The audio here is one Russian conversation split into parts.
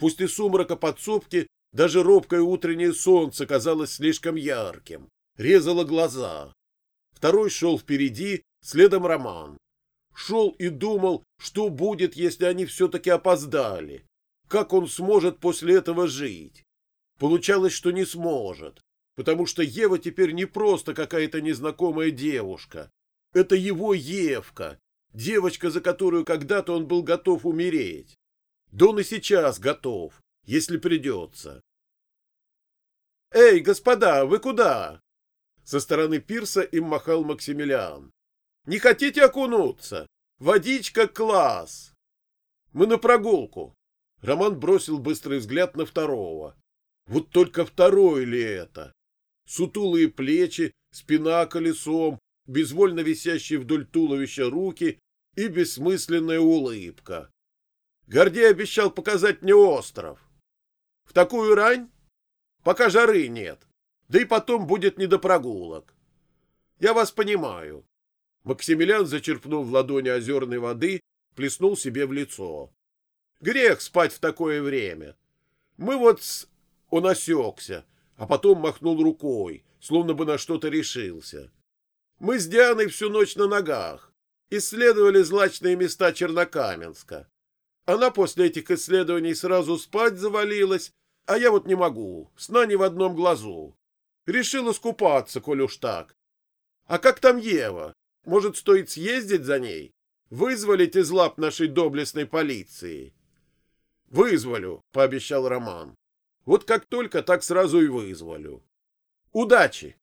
После сумрака подсобки даже робкое утреннее солнце казалось слишком ярким, резало глаза. Второй шел впереди, следом Роман. Шел и думал, что будет, если они все-таки опоздали. Как он сможет после этого жить? Получалось, что не сможет, потому что Ева теперь не просто какая-то незнакомая девушка. Это его Евка, девочка, за которую когда-то он был готов умереть. Да он и сейчас готов, если придется. «Эй, господа, вы куда?» Со стороны пирса им махал Максимилиан. «Не хотите окунуться? Водичка класс!» «Мы на прогулку!» Роман бросил быстрый взгляд на второго. Вот только второй ли это? Сутулые плечи, спина колесом, безвольно висящие вдоль туловища руки и бессмысленная улыбка. Гордей обещал показать мне остров. В такую рань? Пока жары нет. Да и потом будет не до прогулок. Я вас понимаю. Максимилиан зачерпнул в ладони озерной воды, плеснул себе в лицо. Грех спать в такое время. Мы вот с... Он осекся, а потом махнул рукой, словно бы на что-то решился. Мы с Дианой всю ночь на ногах. Исследовали злачные места Чернокаменска. Она после этих исследований сразу спать завалилась, а я вот не могу, сна ни в одном глазу. Решил искупаться, коль уж так. А как там Ева? Может, стоит съездить за ней? Вызволить из лап нашей доблестной полиции? Вызволю, пообещал Роман. Вот как только, так сразу и вызволю. Удачи!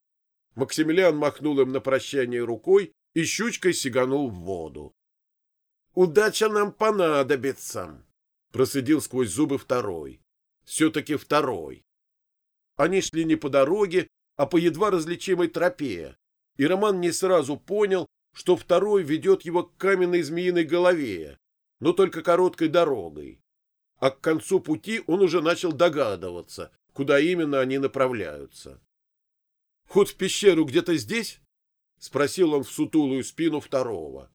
Максимилиан махнул им на прощание рукой и щучкой сиганул в воду. Удача нам понадобится, процедил сквозь зубы второй. Все-таки второй. Они шли не по дороге, а по едва различимой тропе, и Роман не сразу понял, что второй ведет его к каменной змеиной голове, но только короткой дорогой. А к концу пути он уже начал догадываться, куда именно они направляются. «Ход в пещеру где-то здесь?» — спросил он в сутулую спину второго.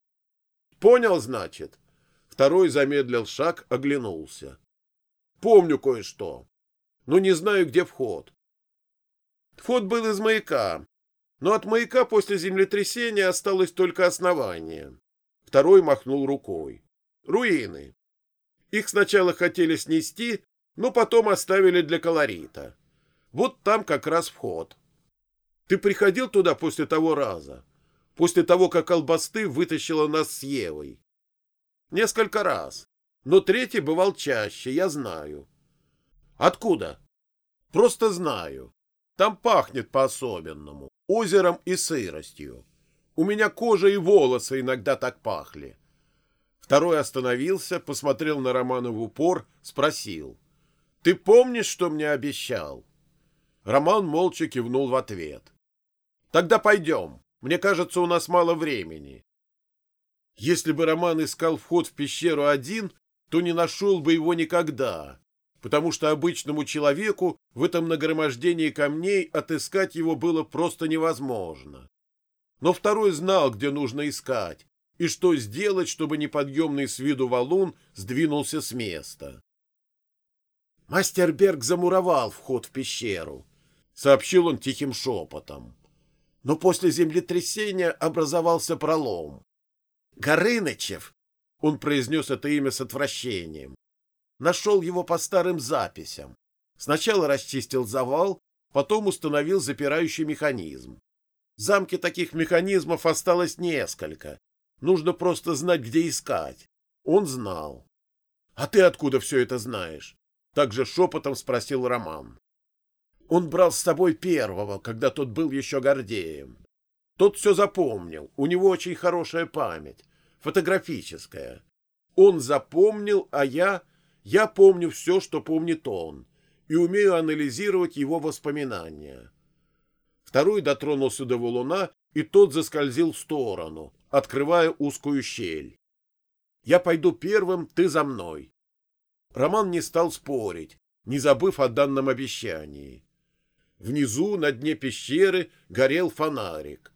Понял, значит? Второй замедлил шаг, оглянулся. Помню кое-что, но не знаю, где вход. Вход был из маяка, но от маяка после землетрясения осталось только основание. Второй махнул рукой. Руины. Их сначала хотели снести, но потом оставили для колорита. Вот там как раз вход. Ты приходил туда после того раза? После того, как Албасты вытащила нас с Евой. Несколько раз, но третий бывал чаще, я знаю. Откуда? Просто знаю. Там пахнет по-особенному, озером и сыростью. У меня кожа и волосы иногда так пахли. Второй остановился, посмотрел на Романа в упор, спросил. — Ты помнишь, что мне обещал? Роман молча кивнул в ответ. — Тогда пойдем. Мне кажется, у нас мало времени. Если бы Роман искал вход в пещеру один, то не нашел бы его никогда, потому что обычному человеку в этом нагромождении камней отыскать его было просто невозможно. Но второй знал, где нужно искать, и что сделать, чтобы неподъемный с виду валун сдвинулся с места. Мастер Берг замуровал вход в пещеру, — сообщил он тихим шепотом но после землетрясения образовался пролом. Горынычев, он произнес это имя с отвращением, нашел его по старым записям. Сначала расчистил завал, потом установил запирающий механизм. В замке таких механизмов осталось несколько. Нужно просто знать, где искать. Он знал. — А ты откуда все это знаешь? — также шепотом спросил Роман. Он брал с собой первого, когда тот был еще Гордеем. Тот все запомнил, у него очень хорошая память, фотографическая. Он запомнил, а я... Я помню все, что помнит он, и умею анализировать его воспоминания. Второй дотронулся до валуна, и тот заскользил в сторону, открывая узкую щель. «Я пойду первым, ты за мной». Роман не стал спорить, не забыв о данном обещании. Внизу, на дне пещеры, горел фонарик.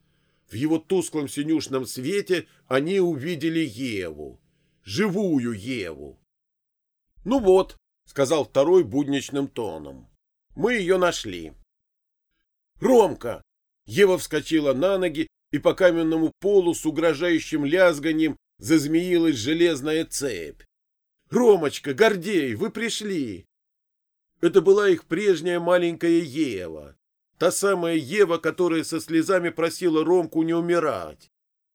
В его тусклом синюшном свете они увидели Еву. Живую Еву. «Ну вот», сказал второй будничным тоном. Мы ее нашли. Ромка! Ева вскочила на ноги, и по каменному полу с угрожающим лязганием зазмеилась железная цепь. «Ромочка, Гордей, вы пришли!» Это была их прежняя маленькая Ева, та самая Ева, которая со слезами просила Ромку не умирать,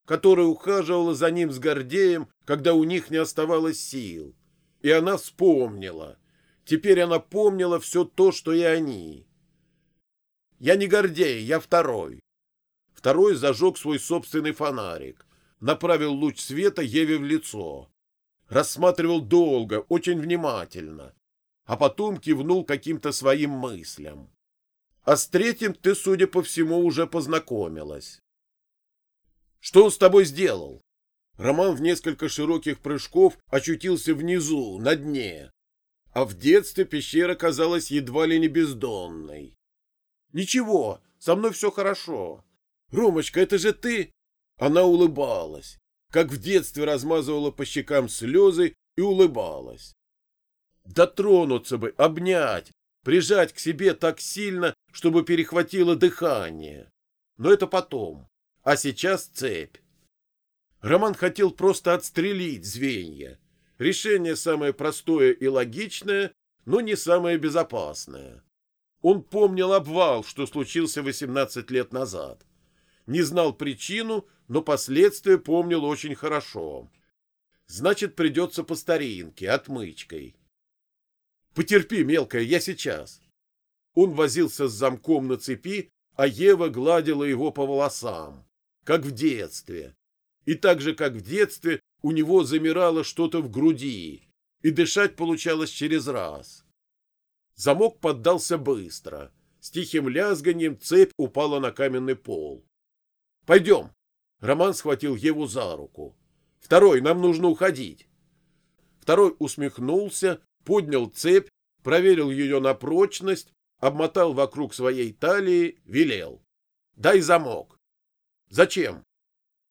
которая ухаживала за ним с Гордеем, когда у них не оставалось сил. И она вспомнила. Теперь она помнила все то, что и они. «Я не Гордей, я второй». Второй зажег свой собственный фонарик, направил луч света Еве в лицо. Рассматривал долго, очень внимательно, а потом кивнул каким-то своим мыслям. А с третьим ты, судя по всему, уже познакомилась. Что он с тобой сделал? Роман в несколько широких прыжков очутился внизу, на дне. А в детстве пещера казалась едва ли не бездонной. Ничего, со мной все хорошо. Ромочка, это же ты? Она улыбалась, как в детстве размазывала по щекам слезы и улыбалась. Дотронуться бы, обнять, прижать к себе так сильно, чтобы перехватило дыхание. Но это потом. А сейчас цепь. Роман хотел просто отстрелить звенья. Решение самое простое и логичное, но не самое безопасное. Он помнил обвал, что случился 18 лет назад. Не знал причину, но последствия помнил очень хорошо. Значит, придется по старинке, отмычкой. Потерпи, мелкая, я сейчас. Он возился с замком на цепи, а Ева гладила его по волосам, как в детстве. И так же, как в детстве, у него замирало что-то в груди, и дышать получалось через раз. Замок поддался быстро. С тихим лязганием цепь упала на каменный пол. «Пойдем!» Роман схватил Еву за руку. «Второй, нам нужно уходить!» Второй усмехнулся, поднял цепь, проверил ее на прочность, обмотал вокруг своей талии, велел. «Дай замок». «Зачем?»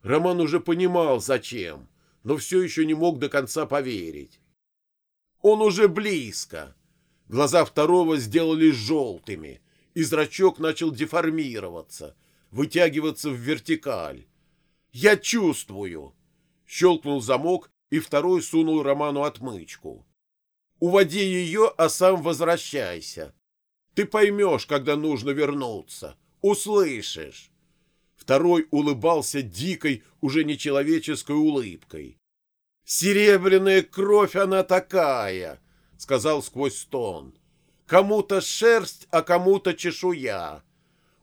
Роман уже понимал, зачем, но все еще не мог до конца поверить. «Он уже близко». Глаза второго сделались желтыми, и зрачок начал деформироваться, вытягиваться в вертикаль. «Я чувствую!» Щелкнул замок, и второй сунул Роману отмычку. Уводи ее, а сам возвращайся. Ты поймешь, когда нужно вернуться. Услышишь. Второй улыбался дикой, уже нечеловеческой улыбкой. «Серебряная кровь она такая!» — сказал сквозь стон. «Кому-то шерсть, а кому-то чешуя.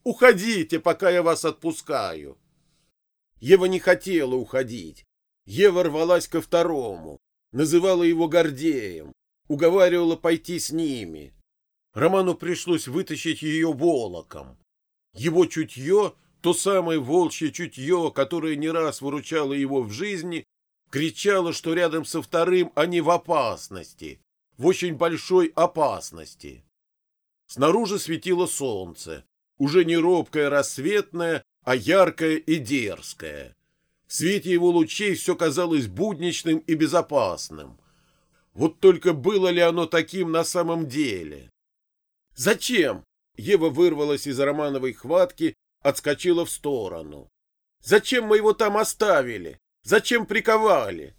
Уходите, пока я вас отпускаю». Ева не хотела уходить. Ева рвалась ко второму, называла его Гордеем, уговаривала пойти с ними. Роману пришлось вытащить ее волоком. Его чутье, то самое волчье чутье, которое не раз выручало его в жизни, кричало, что рядом со вторым они в опасности, в очень большой опасности. Снаружи светило солнце, уже не робкое рассветное, а яркое и дерзкое. В свете его лучей все казалось будничным и безопасным, вот только было ли оно таким на самом деле? Зачем? Ева вырвалась из Романовой хватки, отскочила в сторону. Зачем мы его там оставили? Зачем приковали?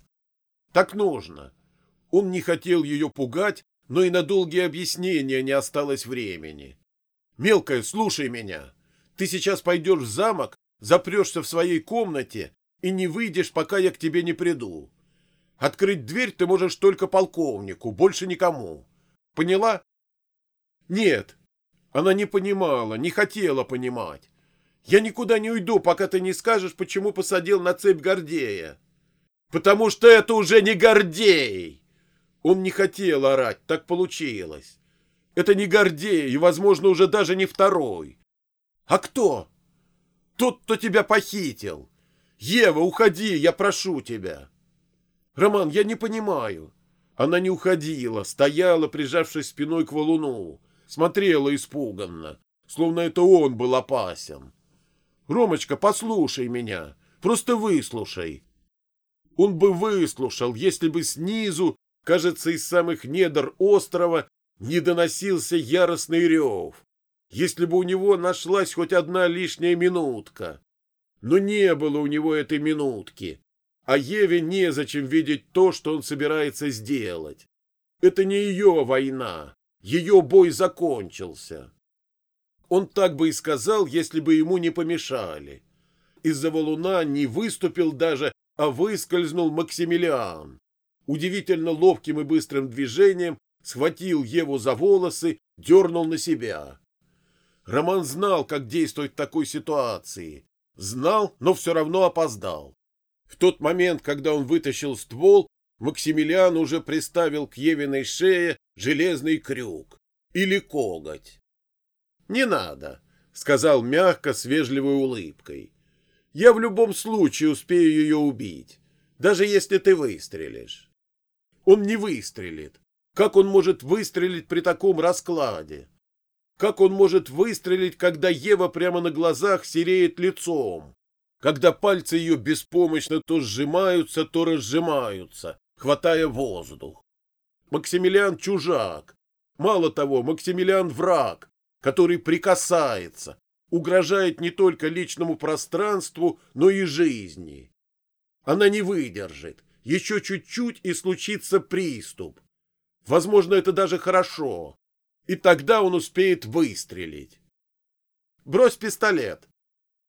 Так нужно. Он не хотел ее пугать, но и на долгие объяснения не осталось времени. Мелкая, слушай меня. Ты сейчас пойдешь в замок, запрешься в своей комнате и не выйдешь, пока я к тебе не приду. Открыть дверь ты можешь только полковнику, больше никому. Поняла? Нет. Она не понимала, не хотела понимать. Я никуда не уйду, пока ты не скажешь, почему посадил на цепь Гордея. Потому что это уже не Гордей. Он не хотел орать, так получилось. Это не Гордей, и, возможно, уже даже не второй. А кто? Тот, кто тебя похитил. Ева, уходи, я прошу тебя. «Роман, я не понимаю». Она не уходила, стояла, прижавшись спиной к валуну, смотрела испуганно, словно это он был опасен. «Ромочка, послушай меня, просто выслушай». Он бы выслушал, если бы снизу, Кажется, из самых недр острова не доносился яростный рев. Если бы у него нашлась хоть одна лишняя минутка. Но не было у него этой минутки. А Еве незачем видеть то, что он собирается сделать. Это не ее война. Ее бой закончился. Он так бы и сказал, если бы ему не помешали. Из-за валуна не выступил даже, а выскользнул Максимилиан. Удивительно ловким и быстрым движением схватил Еву за волосы, дернул на себя. Роман знал, как действовать в такой ситуации. Знал, но все равно опоздал. В тот момент, когда он вытащил ствол, Максимилиан уже приставил к Евиной шее железный крюк или коготь. «Не надо», — сказал мягко, с вежливой улыбкой. «Я в любом случае успею ее убить, даже если ты выстрелишь». Он не выстрелит. Как он может выстрелить при таком раскладе? Как он может выстрелить, когда Ева прямо на глазах сереет лицом? Когда пальцы ее беспомощно то сжимаются, то разжимаются, хватая воздух. Максимилиан чужак. Мало того, Максимилиан враг, который прикасается, угрожает не только личному пространству, но и жизни. Она не выдержит. Еще чуть-чуть и случится приступ. Возможно, это даже хорошо. И тогда он успеет выстрелить. Брось пистолет.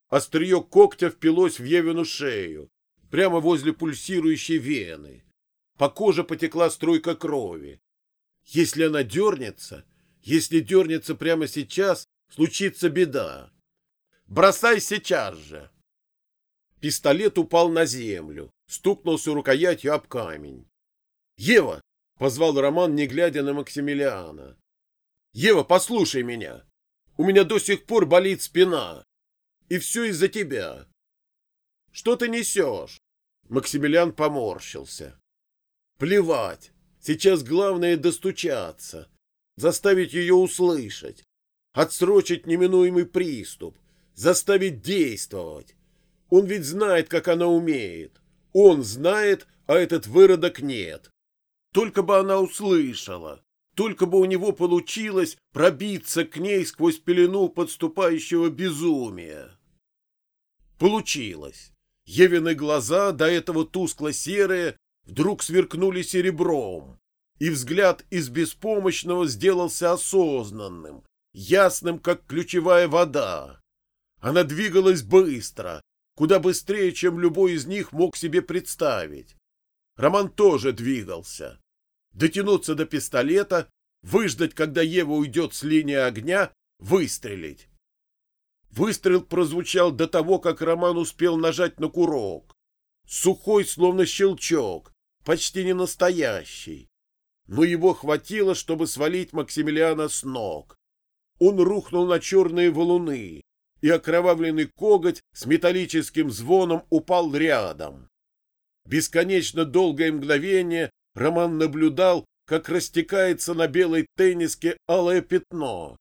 Острие когтя впилось в Евину шею, прямо возле пульсирующей вены. По коже потекла струйка крови. Если она дернется, если дернется прямо сейчас, случится беда. Бросай сейчас же. Пистолет упал на землю, стукнулся рукоятью об камень. «Ева!» — позвал Роман, не глядя на Максимилиана. «Ева, послушай меня! У меня до сих пор болит спина. И все из-за тебя. Что ты несешь?» Максимилиан поморщился. Плевать. Сейчас главное достучаться, заставить ее услышать, отсрочить неминуемый приступ, заставить действовать. Он ведь знает, как она умеет. Он знает, а этот выродок нет. Только бы она услышала, только бы у него получилось пробиться к ней сквозь пелену подступающего безумия. Получилось. Евины глаза, до этого тускло-серые, вдруг сверкнули серебром, и взгляд из беспомощного сделался осознанным, ясным, как ключевая вода. Она двигалась быстро, куда быстрее, чем любой из них мог себе представить. Роман тоже двигался. Дотянуться до пистолета, выждать, когда Ева уйдет с линии огня, выстрелить. Выстрел прозвучал до того, как Роман успел нажать на курок. Сухой, словно щелчок, почти не настоящий. Но его хватило, чтобы свалить Максимилиана с ног. Он рухнул на черные валуны, и окровавленный коготь с металлическим звоном упал рядом. Бесконечно долгое мгновение Роман наблюдал, как растекается на белой тенниске алое пятно,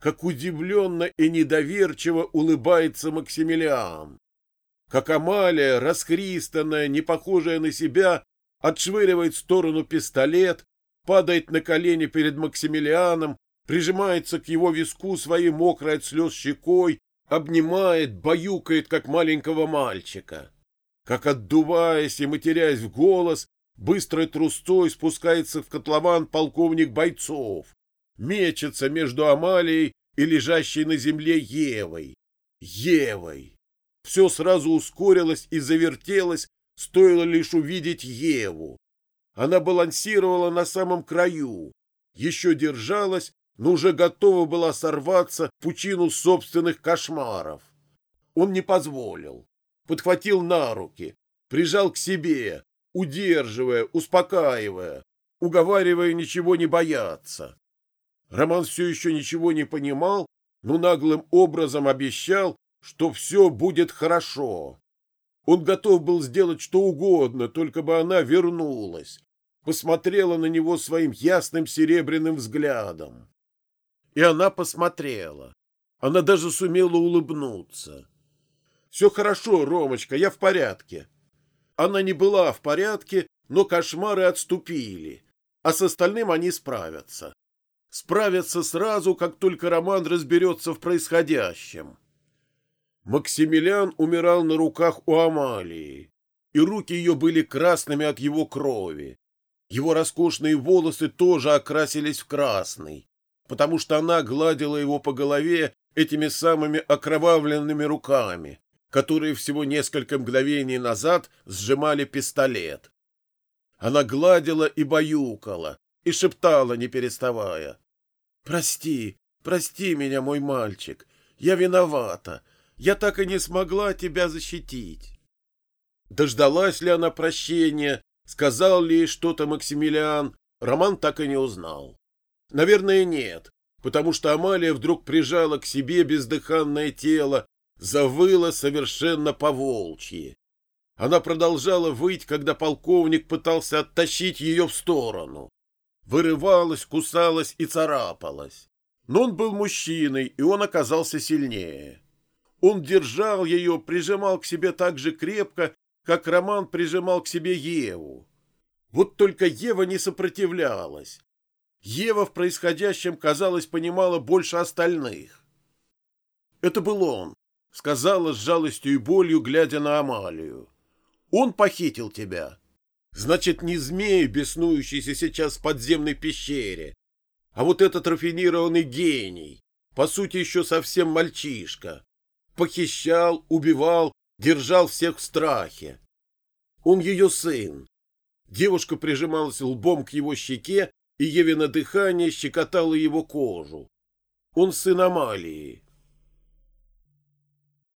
как удивленно и недоверчиво улыбается Максимилиан, как Амалия, расхристанная, не похожая на себя, отшвыривает в сторону пистолет, падает на колени перед Максимилианом, прижимается к его виску своей мокрой от слез щекой, обнимает, баюкает, как маленького мальчика. Как отдуваясь и матерясь в голос, быстрой трустой спускается в котлован полковник бойцов, мечется между Амалией и лежащей на земле Евой. Евой! Все сразу ускорилось и завертелось, Стоило лишь увидеть Еву. Она балансировала на самом краю, еще держалась, но уже готова была сорваться в пучину собственных кошмаров. Он не позволил. Подхватил на руки, прижал к себе, удерживая, успокаивая, уговаривая ничего не бояться. Роман все еще ничего не понимал, но наглым образом обещал, что все будет хорошо. Он готов был сделать что угодно, только бы она вернулась, посмотрела на него своим ясным серебряным взглядом. И она посмотрела. Она даже сумела улыбнуться. «Все хорошо, Ромочка, я в порядке». Она не была в порядке, но кошмары отступили. а с остальным они справятся. Справятся сразу, как только Роман разберется в происходящем. Максимилиан умирал на руках у Амалии, и руки ее были красными от его крови. Его роскошные волосы тоже окрасились в красный, потому что она гладила его по голове этими самыми окровавленными руками, которые всего несколько мгновений назад сжимали пистолет. Она гладила и баюкала, и шептала, не переставая. «Прости, прости меня, мой мальчик, я виновата, я так и не смогла тебя защитить». Дождалась ли она прощения, сказал ли что-то Максимилиан, Роман так и не узнал. Наверное, нет, потому что Амалия вдруг прижала к себе бездыханное тело, завыла совершенно по-волчьи. Она продолжала выть, когда полковник пытался оттащить ее в сторону. Вырывалась, кусалась и царапалась. Но он был мужчиной, и он оказался сильнее. Он держал ее, прижимал к себе так же крепко, как Роман прижимал к себе Еву. Вот только Ева не сопротивлялась. Ева в происходящем, казалось, понимала больше остальных. Это был он, сказала с жалостью и болью, глядя на Амалию. Он похитил тебя. Значит, не змей, беснующийся сейчас в подземной пещере, а вот этот рафинированный гений, по сути, еще совсем мальчишка. Похищал, убивал, держал всех в страхе. Он ее сын. Девушка прижималась лбом к его щеке и Евина дыхание щекотало его кожу. Он сын Амалии.